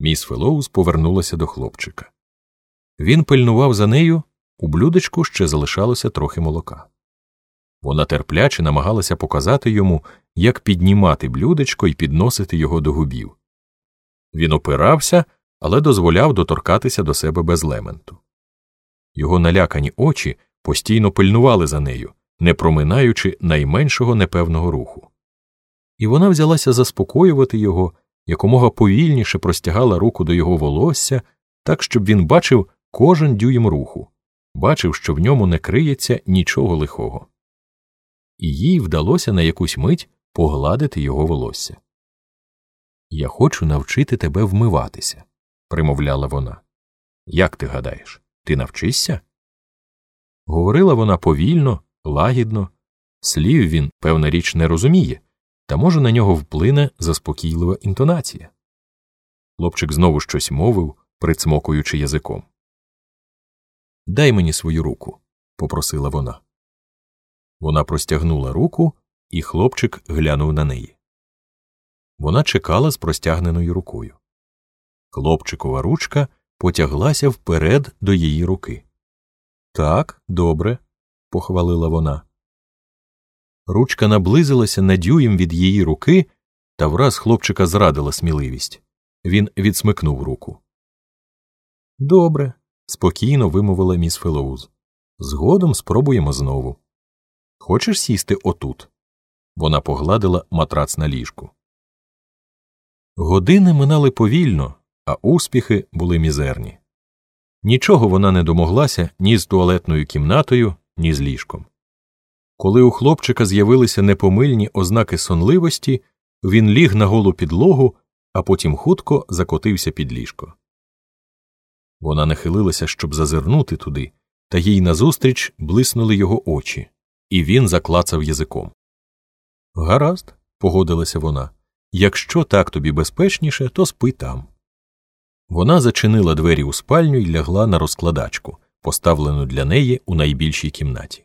Міс Фелоус повернулася до хлопчика. Він пильнував за нею, у блюдечку ще залишалося трохи молока. Вона терпляче намагалася показати йому, як піднімати блюдечко і підносити його до губів. Він опирався, але дозволяв доторкатися до себе без лементу. Його налякані очі постійно пильнували за нею, не проминаючи найменшого непевного руху. І вона взялася заспокоювати його, якомога повільніше простягала руку до його волосся, так, щоб він бачив кожен дюйм руху, бачив, що в ньому не криється нічого лихого. І їй вдалося на якусь мить погладити його волосся. Я хочу навчити тебе вмиватися, примовляла вона. Як ти гадаєш, ти навчишся? Говорила вона повільно, лагідно, слів він, певна річ, не розуміє, та може на нього вплине заспокійлива інтонація. Хлопчик знову щось мовив, прицмокуючи язиком. Дай мені свою руку, попросила вона. Вона простягнула руку, і хлопчик глянув на неї. Вона чекала з простягненою рукою. Хлопчикова ручка потяглася вперед до її руки. Так, добре, похвалила вона. Ручка наблизилася на дюєм від її руки, та враз хлопчика зрадила сміливість. Він відсмикнув руку. Добре, спокійно вимовила міс Фелоуз. Згодом спробуємо знову. Хочеш сісти отут? Вона погладила матрац на ліжку. Години минали повільно, а успіхи були мізерні. Нічого вона не домоглася ні з туалетною кімнатою, ні з ліжком. Коли у хлопчика з'явилися непомильні ознаки сонливості, він ліг на голу підлогу, а потім хутко закотився під ліжко. Вона нахилилася, щоб зазирнути туди, та їй назустріч блиснули його очі, і він заклацав язиком. Гаразд, погодилася вона. Якщо так тобі безпечніше, то спи там. Вона зачинила двері у спальню і лягла на розкладачку, поставлену для неї у найбільшій кімнаті.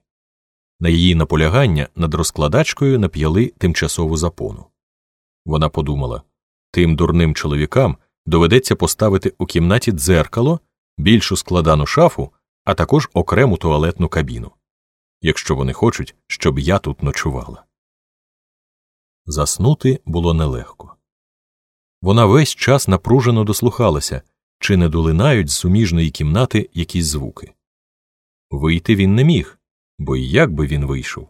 На її наполягання над розкладачкою нап'яли тимчасову запону. Вона подумала тим дурним чоловікам доведеться поставити у кімнаті дзеркало, більшу складану шафу, а також окрему туалетну кабіну, якщо вони хочуть, щоб я тут ночувала. Заснути було нелегко. Вона весь час напружено дослухалася, чи не долинають з суміжної кімнати якісь звуки. Вийти він не міг, бо як би він вийшов.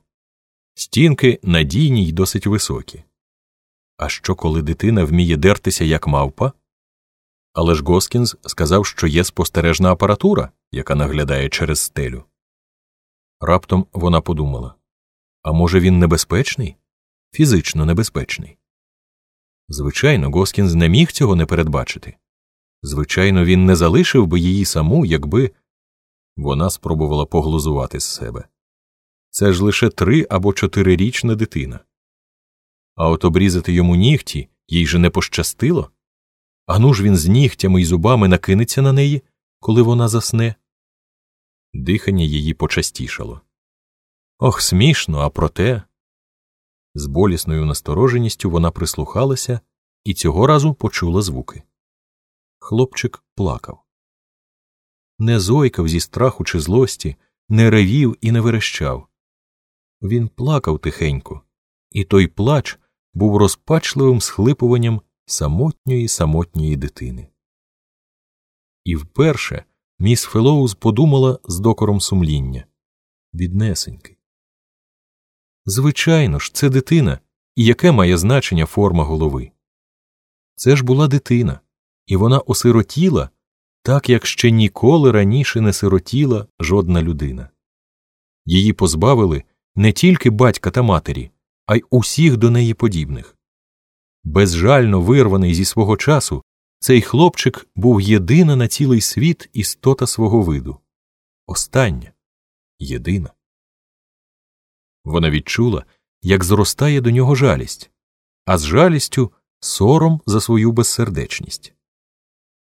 Стінки надійні й досить високі. А що, коли дитина вміє дертися, як мавпа? Але ж Госкінс сказав, що є спостережна апаратура, яка наглядає через стелю. Раптом вона подумала а може, він небезпечний? Фізично небезпечний. Звичайно, Госкінс не міг цього не передбачити. Звичайно, він не залишив би її саму, якби вона спробувала поглузувати з себе. Це ж лише три або чотирирічна дитина. А от обрізати йому нігті їй же не пощастило. Ану ж він з нігтями й зубами накинеться на неї, коли вона засне. Дихання її почастішало. Ох, смішно, а проте. З болісною настороженістю вона прислухалася і цього разу почула звуки. Хлопчик плакав. Не зойкав зі страху чи злості, не ревів і не верещав. Він плакав тихенько, і той плач був розпачливим схлипуванням самотньої самотньої дитини. І вперше міс Фелоуз подумала з докором сумління біднесенький. Звичайно ж, це дитина, і яке має значення форма голови? Це ж була дитина, і вона осиротіла, так як ще ніколи раніше не сиротіла жодна людина. Її позбавили не тільки батька та матері, а й усіх до неї подібних. Безжально вирваний зі свого часу, цей хлопчик був єдина на цілий світ істота свого виду. Остання, єдина. Вона відчула, як зростає до нього жалість, а з жалістю сором за свою безсердечність.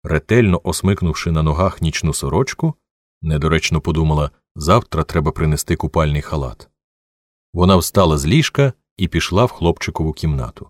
Ретельно осмикнувши на ногах нічну сорочку, недоречно подумала завтра треба принести купальний халат. Вона встала з ліжка і пішла в хлопчикову кімнату.